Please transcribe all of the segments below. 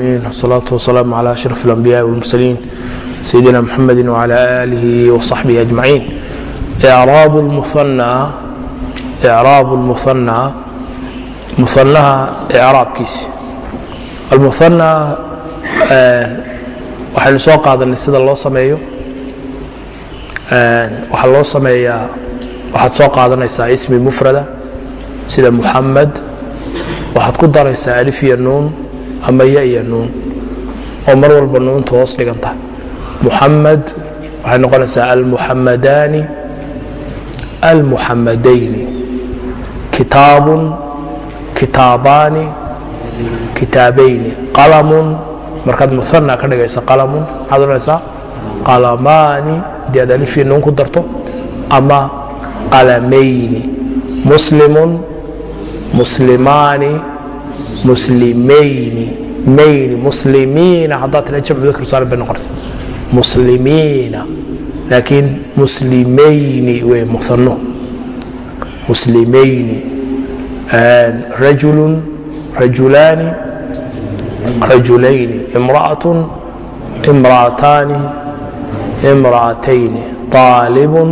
الصلاة والسلام على أشرف الأنبياء والمرسلين سيدنا محمد وعلى آله وصحبه أجمعين إعراب المثنى إعراب المثنى مثناha إعraabkiisi المثنى waxaynu soo qaadanay sida loo sameeyo waxaa loo sameeyaa waxaad soo qaadanaysaa ismi mufrada sida muxamed waxaad ku daraysaa alif iyo nuun ama ya iyo nuun. Oo mar walba nuunta hoos dhiganta muxamed waxay noqonaysaa almuxamadaani almuxamadayni kitaabun kitaabaani kitaabayni. Qalamun markaad muana ka dhigaysa qalamun maxaad odhanaysaa? Qalamaani haddii aad alif iyo nuun ku darto ama qalamayni. Muslimun muslimaani muslimayni mayni muslimiina haddaad tira dakr saalim bay noqonaysa muslimiina laakiin muslimayni wey muano muslimayni rajulu rajulaani rajulayni imra'atun imra'ataani imra'atayni. Aalibun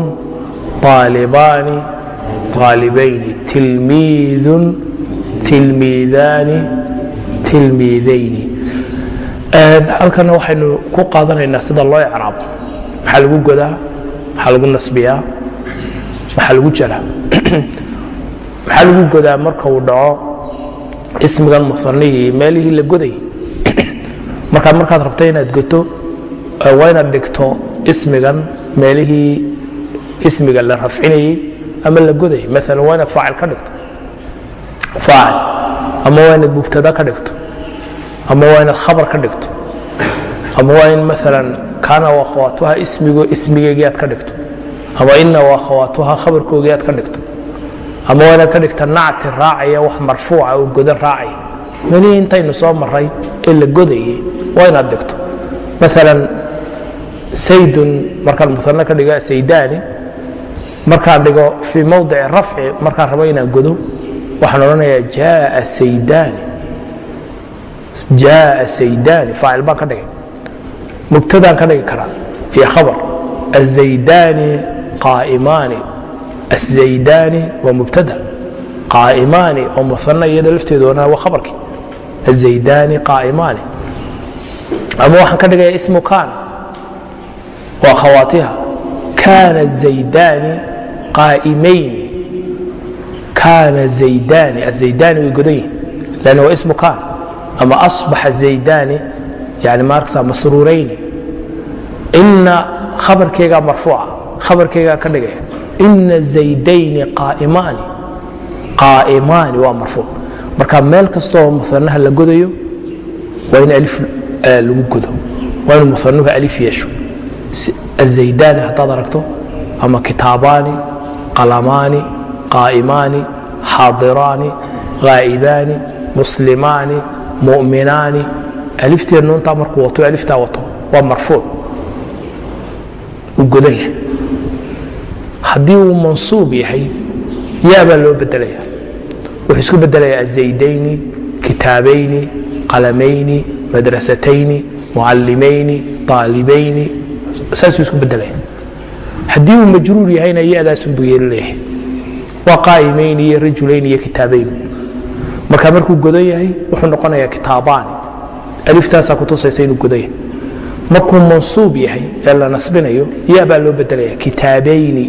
aalibaani aalibayni tilmiidun tilmiidaani tilmiidayni. Halkana waxaynu ku qaadanaynaa sida loo icraabo. Maxaa lagu godaa? Maxaa lagu nasbiyaa? Maxaa lagu jaraa maxaa lagu godaa marka uu dhaco? Ismigan muanihii meelihii la goday. Markaad markaad rabta inaad goto waa inaad dhigto ismigan meelihii ismiga la rafcinayey ama la godayay maala waa inaad faacil ka dhigto faacil ama waa inaad mubtada ka dhigto. Ama waa inaad khabar ka dhigto. Ama waa in maalan kaana wakhawaatuha ismigeygii aad ka dhigto. Ama ina wakhawaatuha khabarkoogii aad ka dhigto. Ama waa inaad ka dhigta nacti raacaya wax marfuuca oo godan raacaya melihii intaynu soo maray ee la godayay waa inaad dhigto. Maalan saydun markaan muane ka dhiga saydaani markaan dhigo fii mowdici rafci markaan rabo inaan godo waxaan odhanayaa jaaa saydaani. Jaaa saydaani. Faacil baan ka dhigay. Mubtadaan ka dhigi karaa iyo khabar. Azaydaani qaa'imaani. Azaydaani waa mubtada. Qaa'imaani oo muana iyada lafteedu ohanaa waa khabarkii. Azaydaani qaa'imaani. Ama waxaan ka dhigayaa ismu kaana waa khawaatiha. Kaana azaydaani qaa'imayni kana zaydani azaydani way godan yihiin lann waa ismu kana ama asbaxa zaydani yani maarkasa masruurayni ina khabarkeygaa marfuuca khabarkeygaa ka dhigaya ina zaydayni qaaimaani qaa'imaani waa marfuuc marka meel kastooo muanaha la godayo waa in lagu godo waa inu muanuhu alif yeesho azaydani haddaad aragto ama kitaabaani qalamaani qaa'imaani xaadiraani haa'ibaani muslimaani mu'minaani aliftiya nuuntaa markuu wato aliftaa wato waa marfuuc uu godan yahay haddii uu mansuub yahay ya baa loo bedelaya wuxuu isku bedelaya azaydayni kitaabayni qalamayni madrasatayni mucallimayni aalibayni saasuu isku bedelaya haddii uu majruur yahayna yadaasunbuu yeelinayahay waa qaa'imayni iyo rajulayni iyo kitaabayni marka markuu godan yahay wuxuu noqonayaa kitaabaani aliftaasaa kutusaysa inuu godan yahay markuu mansuub yahay ee la nasbinayo ya baa loo bedelaya kitaabayni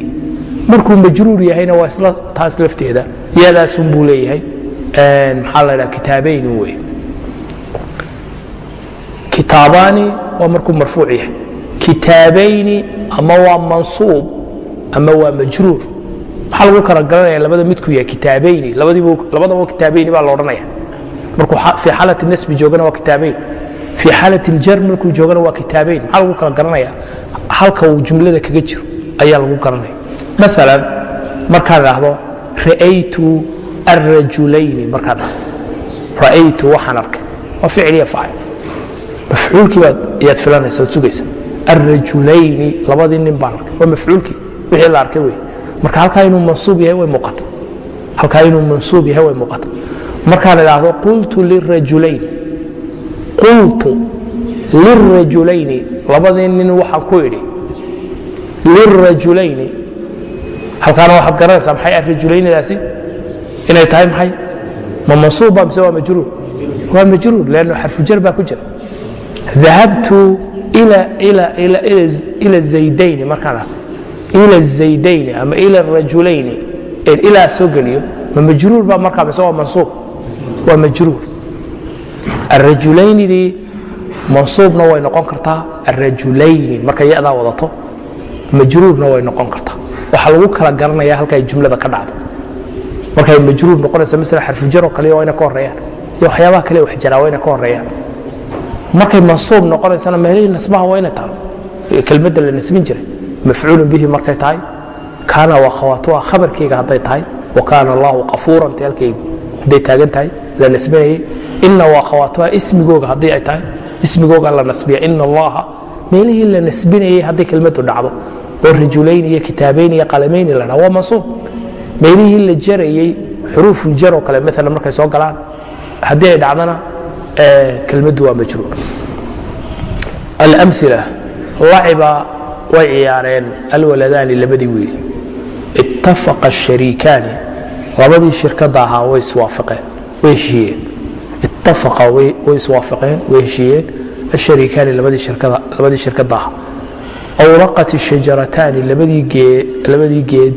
markuu majruur yahayna waa isla taas lafteeda yadaasun buu leeyahay maxaa la dhaa kitaabayni wey kitaabaani waa markuu marfuuc yahay kitaabayni ama waa mansuub ama waa majruur maxaa lagu kala garanaya labada midku yahay kitaabayni. Labadaba kitaabayni baa la odhanaya. Markuu fii xaalati nasbi joogana waa kitaabayn fii xaalati ljar markuu joogana waa kitaabayn maxaa lagu kala garanaya halka uu jumlada kaga jiro ayaa lagu garanaya. Maala markaan idhaahdo ra'aytu arajulayni markaan dhahdo ra'aytu waxaan arkay. Waa ficil iyo faacil. Mafcuulkii baad ayaad filanaysa oad sugaysa arajulayni labadii nin baan arkay. Waa mafcuulkii. Wixii la arkay wey marka halkaa inuu mansuub yahay way muuqata. Halkaa inuu mansuub yahay way muuqata. Markaan idhaahdo qultu lirajulayn. Qultu lirajulayni labadii nin waxaan ku idhi lirajulayni halkaana waxaad garanaysaa maxay arajulaynadaasi inay tahay maxay? Ma mansuuba mise waa majruur? Waa majruur lanno xarfujar baa ku jira. Dahabtu ila zaydayni markaan ila zaydayni ama ila rajulayni ilaa soo geliyo ma majruur baa markaa mise waa mansuub? Waa majruur. Arajulaynidii mansuubna way noqon kartaa arajulayni markay yadaa wadato majruurna way noqon kartaa. Waxaa lagu kala garanaya halka ay jumlada ka dhacdo. Markay majruur noqonayso masala xarfujaroo kale waa ina ka horeeyaan iyo waxyaabaha kale wax jaraa waa ina ka horeeyaan markay mansuub noqonaysana meelihii nasbaha waa ina taalo kelmadda la nasbin jiray mafcuulun bihi markay tahay kaana waa khawaatuha khabarkayga hadday tahay wa kaana allahu qafuuran te halkayga hadday taagan tahay la nasbinayay ina waa khawaatuha ismigooga haddii ay tahay ismigooga la nasbiya ina allaha meelihii la nasbinayay hadday kelmaddu dhacdo oo rajulayn iyo kitaabayn iyo qalamayn la dhaa waa mansuub meelihii la jarayey xuruufuljar oo kale maala markay soo galaan haddii ay dhacdana kelmaddu waa majruur alamila laciba way ciyaareen alwaladaani labadii wiil. Ittafaqa ashariikaani labadii shirkadda ahaa way iswaafaqeen way heshiiyeen. Ittafaqa way iswaafaqeen way heshiiyeen ashariikaani labadii shirkadda ahaa. Awraqat shajarataani labadii geed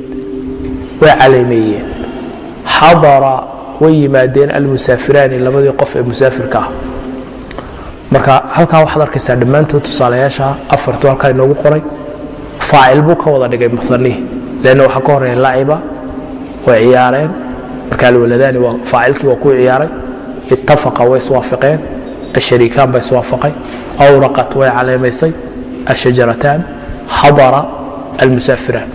way caleemeeyeen. Xadara way yimaadeen almusaafiraani labadii qof ee musaafirka ah marka halkaa waxaad arkaysaa dhammaantood tusaalayaasha afartu halkaa inoogu qoray. Faacil buu ka wada dhigay muanihi lanna waxaa ka horreeya laciba way ciyaareen. Marka alwaladaani faacilkii waa kuu ciyaaray. Ittafaqa way iswaafaqeen ashariikaan baa iswaafaqay. Awraqat way caleemaysay ashajarataan xadara almusaafiraan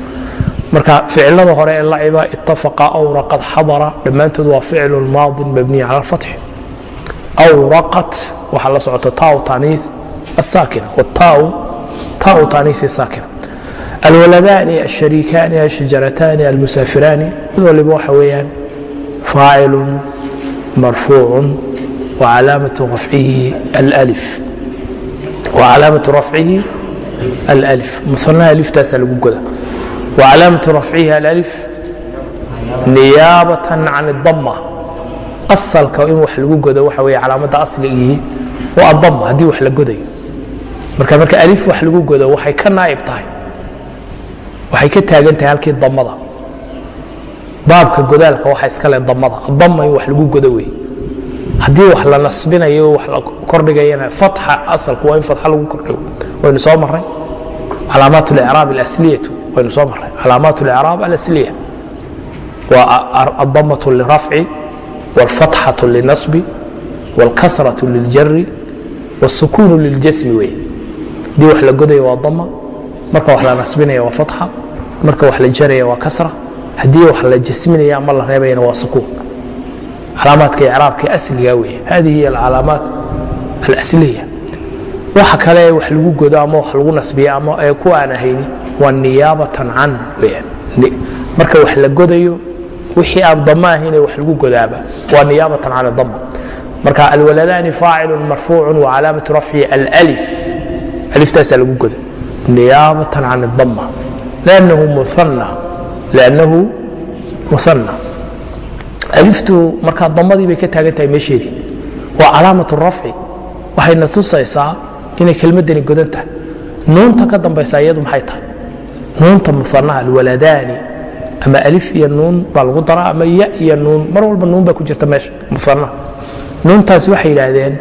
marka ficilada hore ee laciba ittafaqa awraqat xadara dhammaantood waa ficlu maadin mabniy cala alfatxi awraqat waxaa la socota taau taaniif asaakina wataau taau taaniifi saakina alwaladaani ashariikaani ashajarataani almusaafiraani mid waliba waxa weeyaan faacilun marfuucun wacalaamatu rafcihi alif wacalaamatu rafcihi alif muanaha aliftaasaa lagu goda wacalaamatu rafcihi alif niyaabatan can اdama asalka in wax lagu godo waxa wey calaamadda asligii waa adama haddii wax la godayo marka marka alif wax lagu godo waxay ka naa'ib tahay waxay ka taagan tahay halkii damada baabka godaalka waxa iskale damada adama in wax lagu godo wey haddii wax la nasbinayo wax la kordhigayana fatxa asalku waa in fatxa lagu kordhigo waynu soo maray calaamaat اlicraab اlasliyatu waynu soo maray calaamaat اlicraab alasliya waa adamaة lirafci wاlfatxaة linasbi wاlkasraة liljari wاsukunu liljasmi wey haddii wax la godaya waa dama marka wax la nasbinaya waa fatxa marka wax la jaraya waa kasra haddii wax la jasminaya ama la reebayana waa sukuun calaamaadka icraabka asliga wey hadihi hiy alcalaamaat alasliya waxa kale wax lagu godo ama wax lagu nasbiya ama kuwa aan ahayni waa niyaabatan can weyaan marka wax la godayo wixii aan dama ahayne wax lagu godaaba. Waa niyaabatan can dama marka alwaladaani faacilu marfuucu wacalaamatu rafci alif aliftaasaa lagu goda niyaabatan can dama lanahu muana aliftu markaa damadii bay ka taagan tahay meesheedii waa calaamat rafci. Waxayna tusaysaa inay kelmadani godan tahay. Nuunta ka dambaysa iyadu maxay tahay? Nuunta muanaha alwaladaani ama alif iyo nuun baa lagu daraa ama ya iyo nuun mar walba nuun baa ku jirta meesha musanna nuuntaasi waxay yidhaahdeen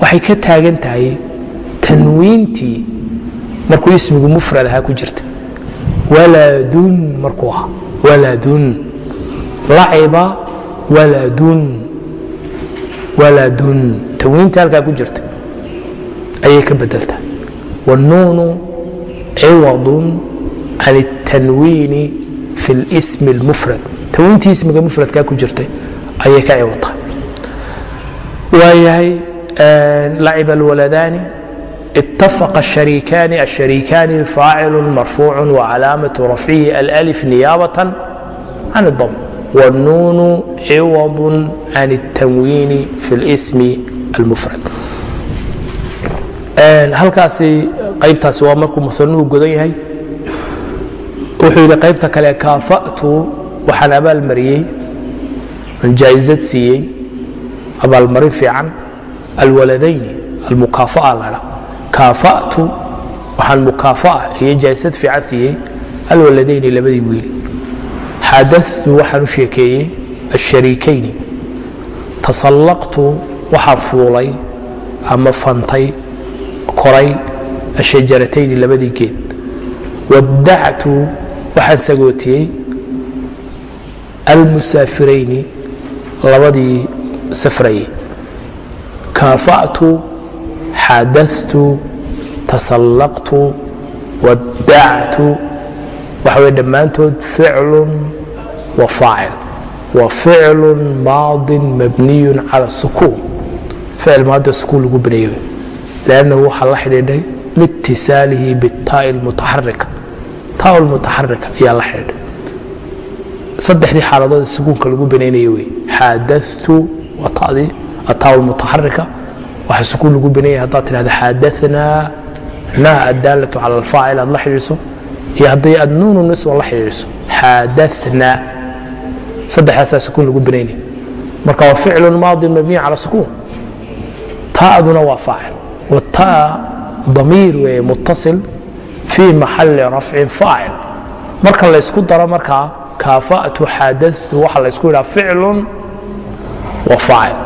waxay ka taagan tahay tanwiintii markuu ismigu mufrad ahaa ku jirta. Walaadun markuu ahaa walaadun. Laciba walaadun. Walaadun. Tanwiintii halkaa ku jirta ayay ka bedeltahay wanuunu ciwadun can الtanwiini fi اlsmi اlmufrad tanwiintii ismiga mufradkaa ku jirtay ayay ka ciwadtahay waayahay lacib اlwaladaani اتفق الشريكان الشريكان فاعل مرفوع وعلامة رفعه الألف نيابة عن الضم والنون عوض عن التنوين في الاسم المفرد halkaasi qaybtaasi waa markuu musanuhu godan yahay wuxuu yidhi qaybta kale kaafa'tu waxaan abaalmariyey jaa'izad siiyey abaalmarin fiican alwaladayni almukaafa'a ladha kaafa'tu waxaan mukaafa'a iyo jaa'isad fiican siiyey alwaladayni labadii wiil. Xadatu waxaan u sheekeeyey ashariikayni. Tasallaqtu waxaan fuulay ama fantay koray ashajaratayni labadii geed. Wadactu waxaan sagootiyey almusaafirayni labadii safrayey kaafa'tu xadatu tasallaqtu wadactu waxa way dhammaantood ficlun wa faacil. Wa ficlun maadin mabniyun cala sukuun. Ficil maadi sukuun lagu bineeyo lannahu waxaa la xidhiidhay liitisaalihi bitaa'i lmutaxarika taa lmutaxarika ayaa la xidhiidhay saddexdii xaaladood sukuunka lagu binaynaya wey. Xaadatu waa tadii ataa lmutaxarika waxa sukuun lagu binaynaya haddaad tidhahda xaadanaa naa addaalatu cala alfaacil aad la xidhiidhso. Iyo hadday aad nuunu niswa la xidhiidhso. Xaadana saddexdaasaa sukuun lagu binaynaya marka waa ficlun maadin mabniy cala sukuun. Taaduna waa faacil wataa damiir weeye muttasil fii maxalli rafcin faacil. Marka laysku daro markaa kaafa'tu xaadatu waxa laysku yidhaha ficlun wa faacil.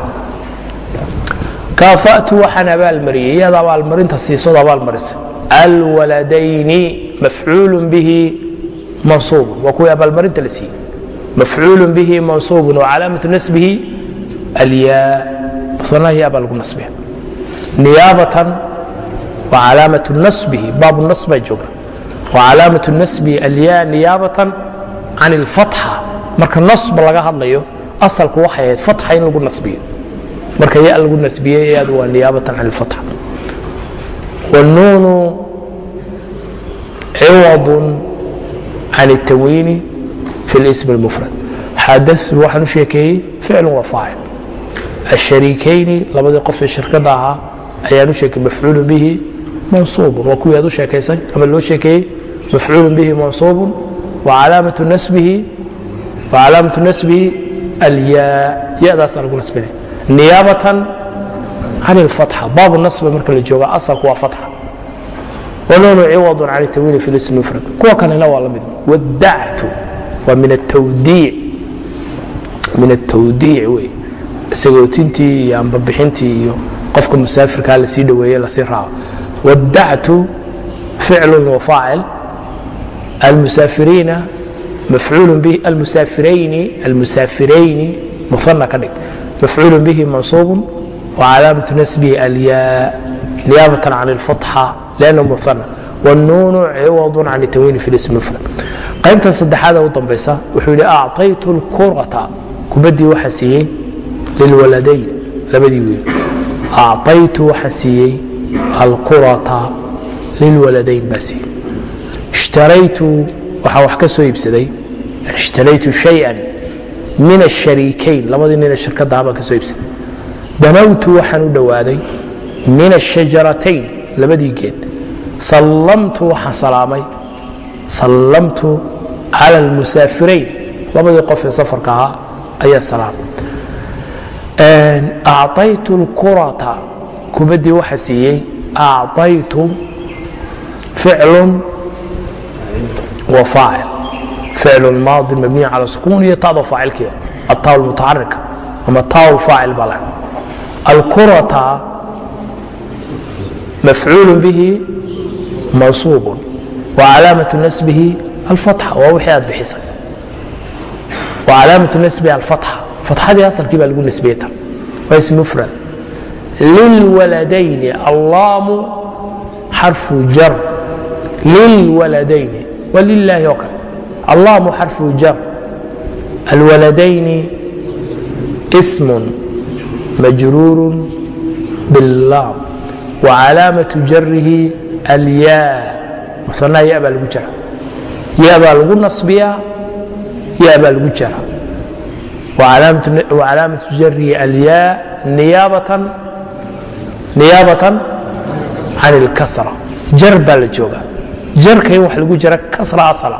Kaafa'tu waxaan abaalmariyey iyada abaalmarinta siisood abaalmarisay. Alwaladayni mafcuul bihi mansuubun. Waa kuwii abaalmarinta la siiyey. Mafcuul bihi mansuubun wacalaamatu nasbihi alyaa. Musanahi abaa lagu nasbiya. Niyaabatan wacalaamatu nasbihi baabu nas baa jooga wacalaamatu nasbihi alyaa niyaabatan can ilfatxa marka nasba laga hadlayo asalku waxay ahayd fatxa in lagu nasbiyo marka ya lagu nasbiyey yaadu waa niyaabatan can ilfatxa wnuunu ciwad can الtawiini fi اlsm اlmufrad xaadatu waxaan u sheekeeyey ficlu wa faacil ashariikayni labadii qof ee shirkada ahaa ayaan u sheekey mafcuulu bihi mansuubun waa kuwii aad u sheekaysay ama loo sheekeeyey mafcuulu bihi mansuubun wacalaamatu nasbihi alyaa yadaasa lagu nasbinay niyaabatan can اlfatxa baabu nasba marka la jooga asalku waa fatxa wnuunu ciwad can tawiili fi ism mufrad kuwa kalena waa la mid wadactu waa min atawdiic wey sagootintii iyo ambabixintii iyo qofka musaafirkaa la sii dhoweeye la sii raaco wadactu ficlu wa faacil almusaafiriina mafcuul bihi almusaafirayni almusaafirayni muana ka dhig mafcuul bihi mansuubun wcalaamaة nasbihi alyaa niyaabatan can اlfatxa lannahu muana wاnuunu ciwad can tawiini fi ism mufrad qaybtan saddexaada u dambaysa wuxuu yidhi acطaytu اlkurata kubaddii waxaa siiyey lilwaladayn labadii wiil acطaytu waxaa siiyey alqurata lilwaladayn baa ishtaraytu waxaa wax ka soo iibsaday ishtaraytu shayan min ashariikayn labadii nina shirkadahabaan ka soo iibsaday. Danawtu waxaan u dhowaaday min ashajaratayn labadii geed. Sallamtu waxaan salaamay sallamtu cala almusaafirayn labadii qof ee safarka ahaa ayaa salaamay acطaytu اlqurata kubaddii waxa siiyey acطaytu ficlu wa faacil ficlu maadi mabniy cala sukuun iyo taado faacilkiia ataa mutaxarika ama taa faacil baa laha alkurata mafcuul bihi mansuub wcalaamaة nasbihi alfatxa waa wixii aad bixisay wcalaamaة nasbihi alfatxa fatxadii asalkii baa lagu nisbiyey tan waa ism mufrad lilwaladayni allaamu xarfu jar lilwaladayni waa lilaahi oo kale allaamu xarfu jar alwaladayni ism majruur biاllaam wcalaamaة jarihi alyaa musanaa ya baa lagu jara ya baa lagu nasbiyaa ya baa lagu jara wacalaamatu jarihi alyaa niyaabatan niyaabatan can اlkasra jar baa la joogaa jarka in wax lagu jira kasra asla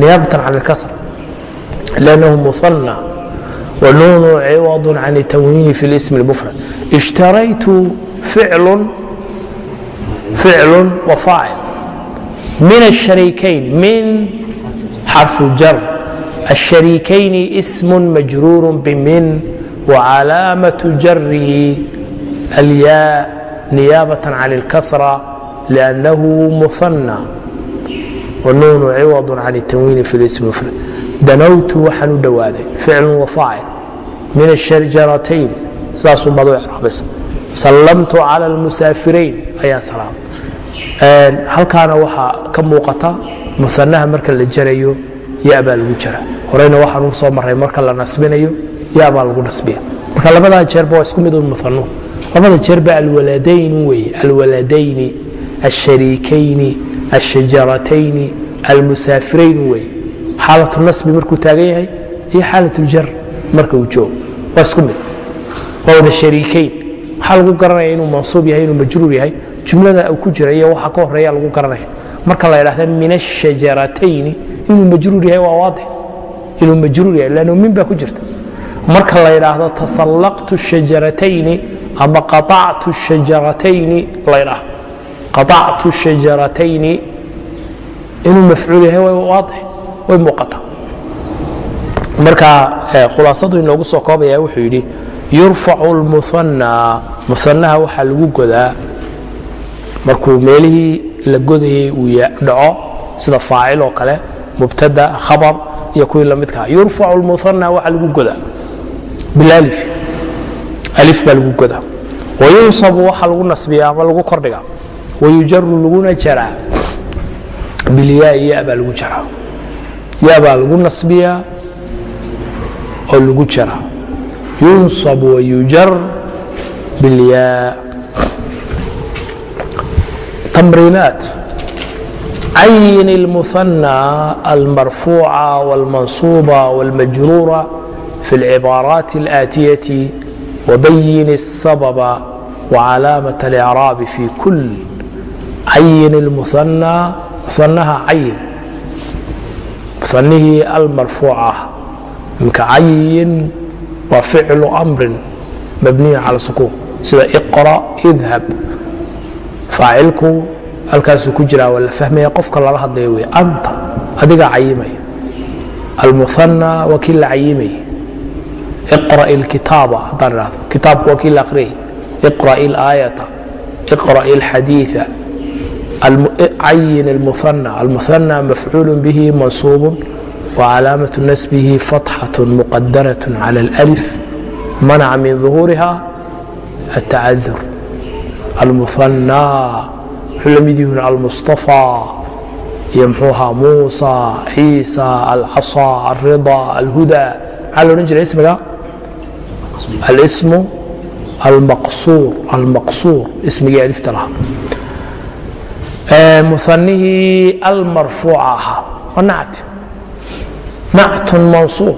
niyaabatan can اlkasra lannahu muhanى wnun ciwad can التwhiini fi اlsm اlmfrad ishtaraytu ficlu وfaacil min الشharيkayn min xarfu jar الشharيkayn ism majruur bmin وcalaamaة jarhi alyaa نiyaabaة can اlkasra لأnnahu muhanى wnuunu ciwad can التwhiini fi اlsm اlmfrad danawtu waxaan u dhowaaday ficlu وfaacil min الshajaratayn saasuu madu icraabaysa sallamtu cala almusaafirayn ayaan salaamay halkaana waxaa ka muuqata muanaha marka la jarayo yabaa lagu jara horeyna waxaan u soo maray marka la nasbinayo yabaa lagu nasbiya marka labadaa jeerba waa isku mid un muanu labada jeerba alwaladayn weye alwaladayni alshariikayni alshajaratayni almusaafirayn weye xaalatu nasbi markuu taagan yahay iyo xaalatuljar marka uu joogo. Waa isku mid. Waa wada shariikayn. Maxaa lagu garanaya inuu mansuub yahay inuu majruur yahay. Jumlada ku jira iyo waxa ka horreeya lagu garanaya marka la idhahda min ashajaratayni inuu majruur yahay waa waadix. Inuu majruur yahay lannu min baa ku jirta marka la idhaahdo tasallaqtu shajaratayni ama qaactu shajaratayni la idhaahdo qaactu shajaratayni inuu mafcuul yahay waa waadix way muuqataa marka khulaasadu inoogu soo koobaya wuxuu yidhi yurfacu lmuhanaa muhanaha waxaa lagu godaa. Markuu meelihii la godayey uu dhaco sida faacil oo kale mubtada khabar iyo kuwii lamidkaa yurfacu lmuhanaa waxaa lagu godaa baa lagu godaa wayunsabu waxaa lagu nasbiyaa ama lagu kordhigaa wayujaru laguna jaraa bilyaai ya baa lagu jaraa ya baa lagu nasbiyaa oo lagu jaraa yunsab wayujar bilyaa tamriinaat cayin اlmuhanى almarfuuca wاlmansuuba wاlmajruura fi اlcibaaraat اlآatiyati wabayin الsababa wcalaamaة اlإcraabi fi kul cayin اlmuhanى muhanaha cayin muhanihii almarfuuc ah imka cayin waa ficlu amrin mabniya cala sukuun sida iqra idhab faacilku halkaasuu ku jiraa waa la fahmaya qofka lala hadlaya wey anta adigaa cayimaya almuhanى waa kii la cayimaya iqra اlkitaaba haddaan idhahdo kitaabku waa kii la akhriyay iqra اlaayata iqra اlxadiiثa cayin اlmuhanى almuhanى mafcuul bihi mansuub وcalaamaة nasbihi fatxaة muqadaraة calى اlأlif manaca min ظuhuuriha الtacadur almuhanى wuxuu la mid yihiin almustaفى iyo mxuu ahaa muusa ciisa alcaصى alrida alhuda maxaa la odhan jiray ismiga alismu almaqsuur ismigii alifta lahaa muhanihii almarfuuca ahaa waa nacti nactun mansuub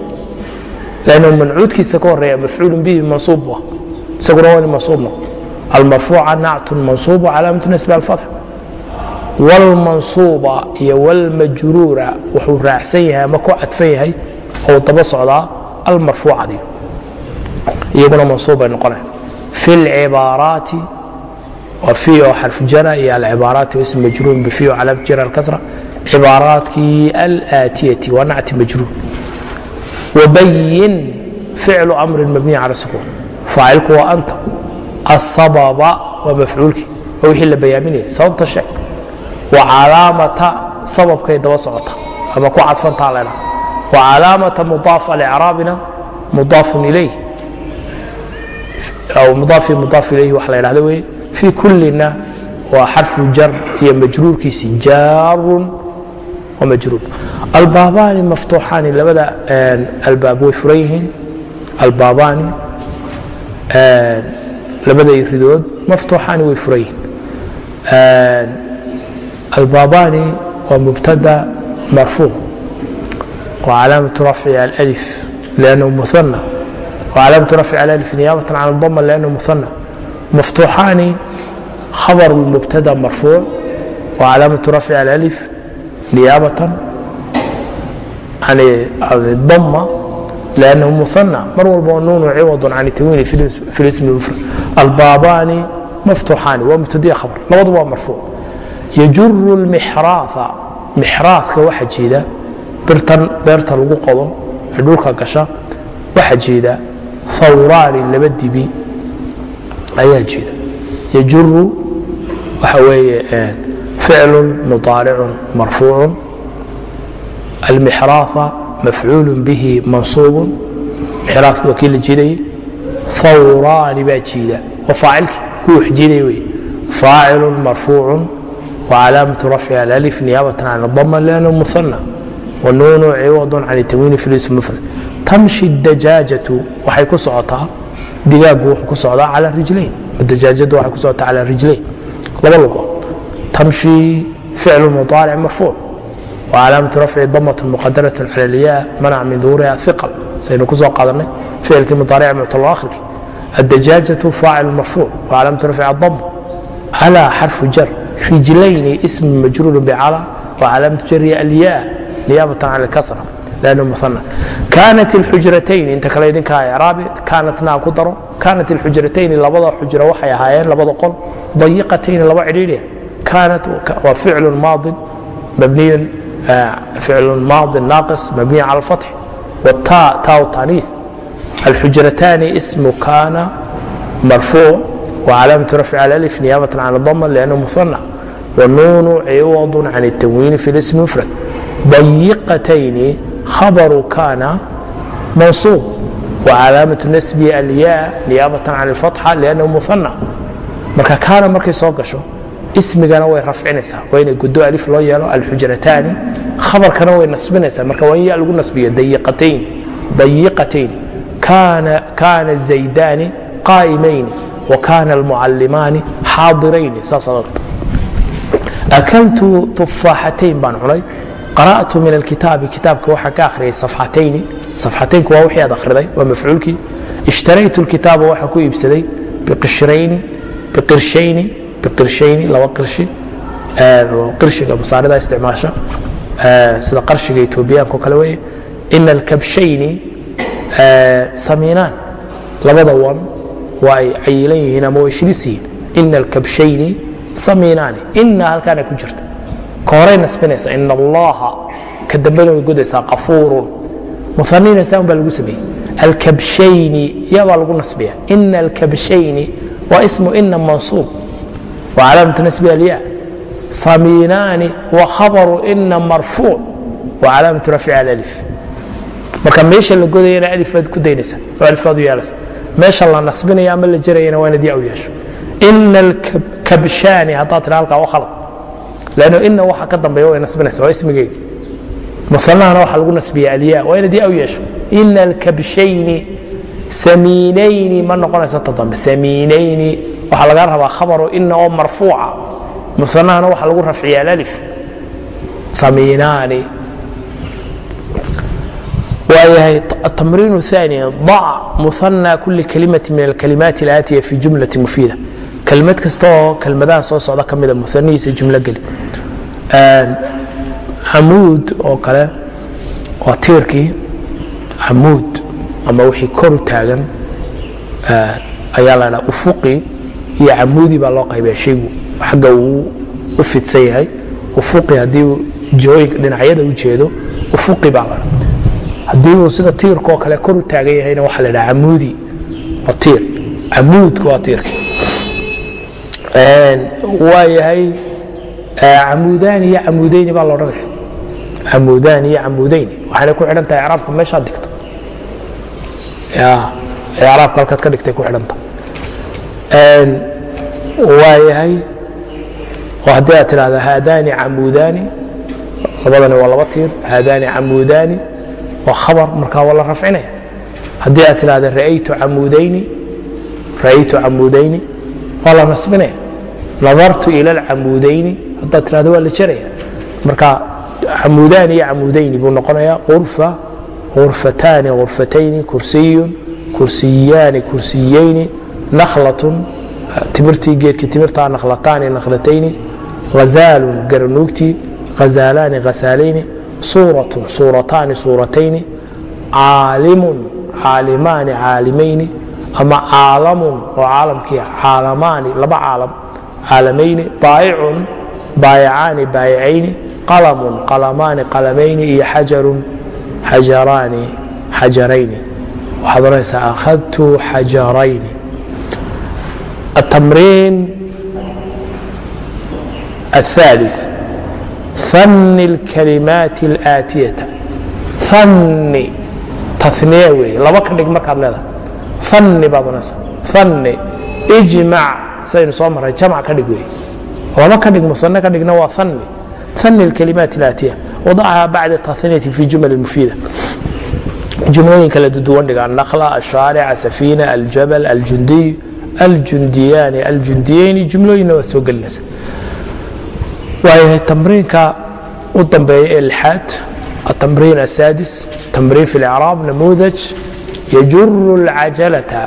lannu mancuudkiisa ka horreeya mafcuul bihi mansuub wa isaguna waa in mansuub noqdo almarfuuca nactun mansuub calaamatu nasbi alfatx wاlmansuuba iyo wاlmajruura wuxuu raacsan yahay ama ku cadfan yahay ou daba socdaa almarfuucadi iyaguna mansuub bay noqonayan fi اlcibaaraati waa fi oo xarfu jara iyo alcibaaraati ism majruur bifi oo calaamatu jara alkasra. Cibaaraadkii alaatiyati waa nacti majruur. Wabayin ficlu amrin mabniya cala sukuun faacilku waa anta asababa waa mafcuulkii waa wixii la bayaaminaya sababta sheeg wa calaamata sababkay daba socota ama ku cadfantaa ledha wa calaamata mudaaf alicraabina mudaafun ilayh mudaafi mudaaf ilayhi wax la ydhahda weye fii kullina waa xarfu jar iyo majruurkiisi jaarun wa majruur albaabaani maftuuxaani labada albaab way furan yihiin albaabaani labaday ridood maftuuxaani way furan yihiin albaabaani waa mubtada marfuuc wa calaamatu rafci alأlif liannahu muana وcalaamaة rafci alأlif niyaabة can الضm لأnhu muثanى maftuuxaani khabar mubtada marfuuc wa calaamatu rafci alأlif niyaabatan can dama لأnه muثنى mar walba nuunu ciwad can tawini fi اsm mfrad albaabaani maftuuxaani waa mubtadiya khabar labadu waa marfuuc yajuru اlmixraaثa mixraadka waxa jeeda birtan beerta lagu qodo ee dhulka gasha waxa jeeda hawraani laba dibi ayaa jeeda yajuru waxa weeye ficlu muطaaricu marfuucu almixraaثa mafcuul bihi mansuub mixraadki waa kii la jiidayey hawraani baa jiida waa faacilki kuwa wax jiidaya wey faacilu marfuucu wcalaamaة rafci alأlif niyaabatan can اdama lأnhu muثanى wanuunu ciwad can tamwiini fi ism mufrad tamshi dajaajatu waxay ku socotaa digaagu wuxuu ku socdaa calى rijlayn dajaajadu waxay ku socotaa calى rijlayn laba lugood tamshi ficlu muطaaric marfuuc wcalaamaة rafci damaة muqadaraة calى اlyaa manac min duhuriha iqal saynu ku soo qaadanay ficilkii muطaaric muctal akhirki الدجاجة فاacل مرفوع وعلامة رفع الضم على xرف jر رجلين اسم مجرور بعلى وعلامة jر الياء نيابة عن الكسرة kaanat xujratayn inta kale idinkaa aaraabi kaanatnaa ku daro kaanat xujratayn labada xujro waxay ahaayeen labada qol dayiqatayn laba cidhiidhia kaanat waa ficlu maadin mabniyun ficlu maadin naaqis mabniyun cala alfatx wata taw taniif alxujrataani ismu kaana marfuuc wcalaamatu rafci cala alif niyaabatan can adama liannahu muhanna wanuunu ciwadun can الtanwiini fi lismi mufrad dayiqatayni خبر كان منصوب وعلامة نسب الياء نيابة عن الفتحة لأنه مثنى marka kaana markay soo gasho ismigana way rafcinaysaa waa inay gudo alif loo yeelo alxujrataani khabarkana way nasbinaysaa marka waa in ya lagu nasbiyo dayiqatayn dayiqatayn كان الزaydاni قاaئmayni وكاna المعalimaani xaadirayni saas أkltu تufaaxatayn baan cunay qara'tu min alkitaabi kitaabka waxaa ka akhriyay safxatayni. Safxataynku waa wixii aad akhriday waa mafcuulkii. Ishtaraytu alkitaaba waxaa ku iibsaday biqishrayni biqirshayni biqirshayni laba qirshi. Qirshiga musaarida isticmaasha. Sida qarshiga etoobiyaanka oo kale weeye. Ina alkabshayni samiinaan. Labada wan waa ay cayilan yihiin ama way shiris yihiin ina alkabshayni samiinaani. Ina halkaana ku jirta ka horay nasbinaysa ina allaha ka dambena way godaysaa qafuurun. Muaninaysa un baa lagu sameeyey. Alkabshayni yabaa lagu nasbiya ina alkabshayni waa ismu ina mansuub. Wa calaamatu nasbi alya. Samiinaani wa khabaru ina marfuuc. Wa calaamatu rafci alif. Marka meesha la godayana alifaad ku daynaysa oo alifaad u yeelaysa meesha la nasbinaya ama la jarayana waa inaad ya u yeesho. Ina alkabshaani haddaad tira halkaa waa khalad an ina waa ka dambeeya way nasbinaysa waa ismigeyga musanahana waxaa lagu nasbiya alya waa inaad yaa u yeesho ina alkabshayni samiinayni ma noqonayso ta samiinayni waxaa laga rabaa khabaro ina oo marfuuca musanahana waxaa lagu rafciya alalif samiinaani waayahay atamriin ثaani dac muhanaa kuli kalimati min alkalimaati alaatiya fi jumlati mufiida kelmad kasta oo kelmadaha soo socda ka mida ah muanihiisa jumlo geli. Camuud oo kale waa tiirkii camuud ama wixii kor u taagan ayaa la dhaha ufuqi iyo camuudi baa loo qaybaya shaygu. Xagga uu u fidsan yahay ufuqi haddii jihooyinka dhinacyada u jeedo ufuqi baa la dhaha haddii uu sida tiirkaoo kale kor u taagan yahayna waxaa la dhaha camuudi waa tiir. Camuudku waa tiirkii waa yahay camuudaani iyo camuudayni baa la odhanaya camuudaani iyo camuudayni waxaanay ku xidhan tahay icraabka meeshaad digto. Ya icraabka halkaad ka dhigtay ku xidhan tahay. Waa yahay oo haddii aad tidhahda haadaani camuudaani labadani waa laba tiir haadaani camuudaani waa khabar markaa waa la rafcinaya. Haddii aad tidhahda ra'aytu camuudayni ra'aytu camuudayni waa la nasbinaya nadartu ila alcamuudayni haddaad tidhahda waa la jaraya marka camuudaani iyo camuudayni buu noqonayaa urfa urfataani urfatayni kursiyun kursiyaani kursiyayni nakhlatun timirtii geedkii timirtaa nakhlataani naklatayni hazaalun garanuugtii hazaalaani hasaalayni suuratun suurataani suuratayni caalimun caalimaani caalimayni ama caalamun oo caalamkii caalamaani laba caalam caalamayni baayicun baayicaani baayicayni qalamun qalamaani qalamayni iyo xajarun xajaraani xajarayni waxaad oranaysaa akhadtu xajarayni التمرين الثالث ثن الكلمات الآتية ثن تثنية wey laba ka dhig markaad leedahay ثni baad oranaysaa ثni ijmac saynu soo maray jamc ka dhig wey laba ka dhig muثane ka dhigna waa ثni ثni الكلمات الآتية وضعها بعد التثنية في جمل مفيدة jumlooyin kala duwan dhiga النخلة الشhاarع السفينة الجبل الجuنdiي aljundiyaani aljundiyeyni jumlooyinna waad soo gelinaysa waayahay tamriinka u dambeeya ee lixaad atamriin asaadis tamriin fi اlcraab namuudaj yajuru اlcajalata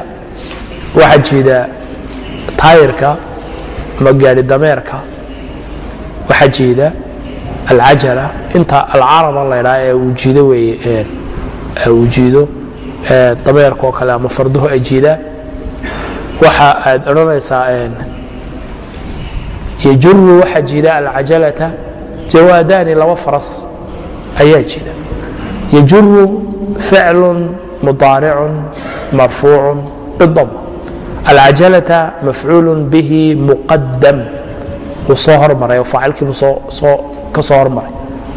waxaa jiida taayirka ama gaari dameerka. Waxaa jiida alcajala. Inta alcaraba laydhaa ee uu jiido weeye uu jiido dameerka oo kale ama farduhu ay jiidaan waxa aad odhanaysaa yajuru waxaa jida alcajalata. Jawaadaani laba faras ayaa jida yajuru ficlu mudaaricun marfuucu bidama alcajalata mafcuulu bihi muqadam wuu soo hormaray oo faacilkiibu ka soo hormaray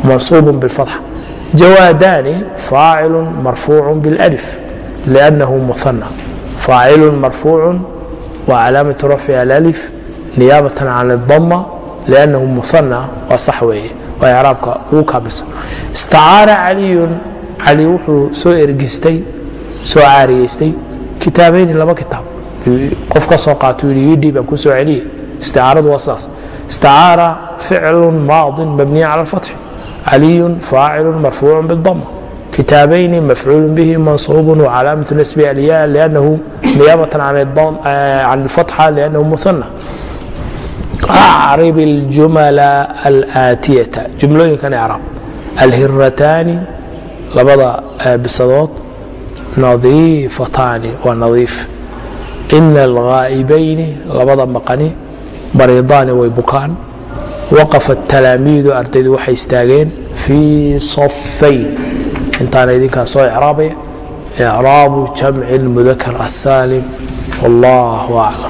mansuubu biاlfatxa jawaadaani faacilu marfuucu biاlalif liannahu muhana فاacل مرفوع وcلاaمة رفع الألف نياaبة عن الضمة لأنه مثنى waa صح weeye oo إعراabka ugu kaabisa استaعاaر عaلي عaلي wuxuu soo ergistay soo caariyeystay kitaabayni laba kitaab qof ka soo qaato yidhi ii dhiib aan ku soo celiye isticaaradu waa saas. Isticaara ficlun maadin mabniya cala alfatxi. Caliyun faacilun marfuucun bidama kitaabayni mafcuulun bihi mansuubun wacalaamatu nasbi alya liannahu niyaabatan can alfatxa eh, liannahu muhana acrib اljumala alaatiyata. Jumlooyinkan icraab alhirataani labada eh, bisadood. Nadiifataani. Waa nadiif ila alghaa'ibayni labada maqani mariidaani way bukaan waqafa talaamiidu ardaydu waxay istaageen fii safayn intaana idinkaa soo icraabaya icraabu jamci اlmudakar asaalim wallahu aclam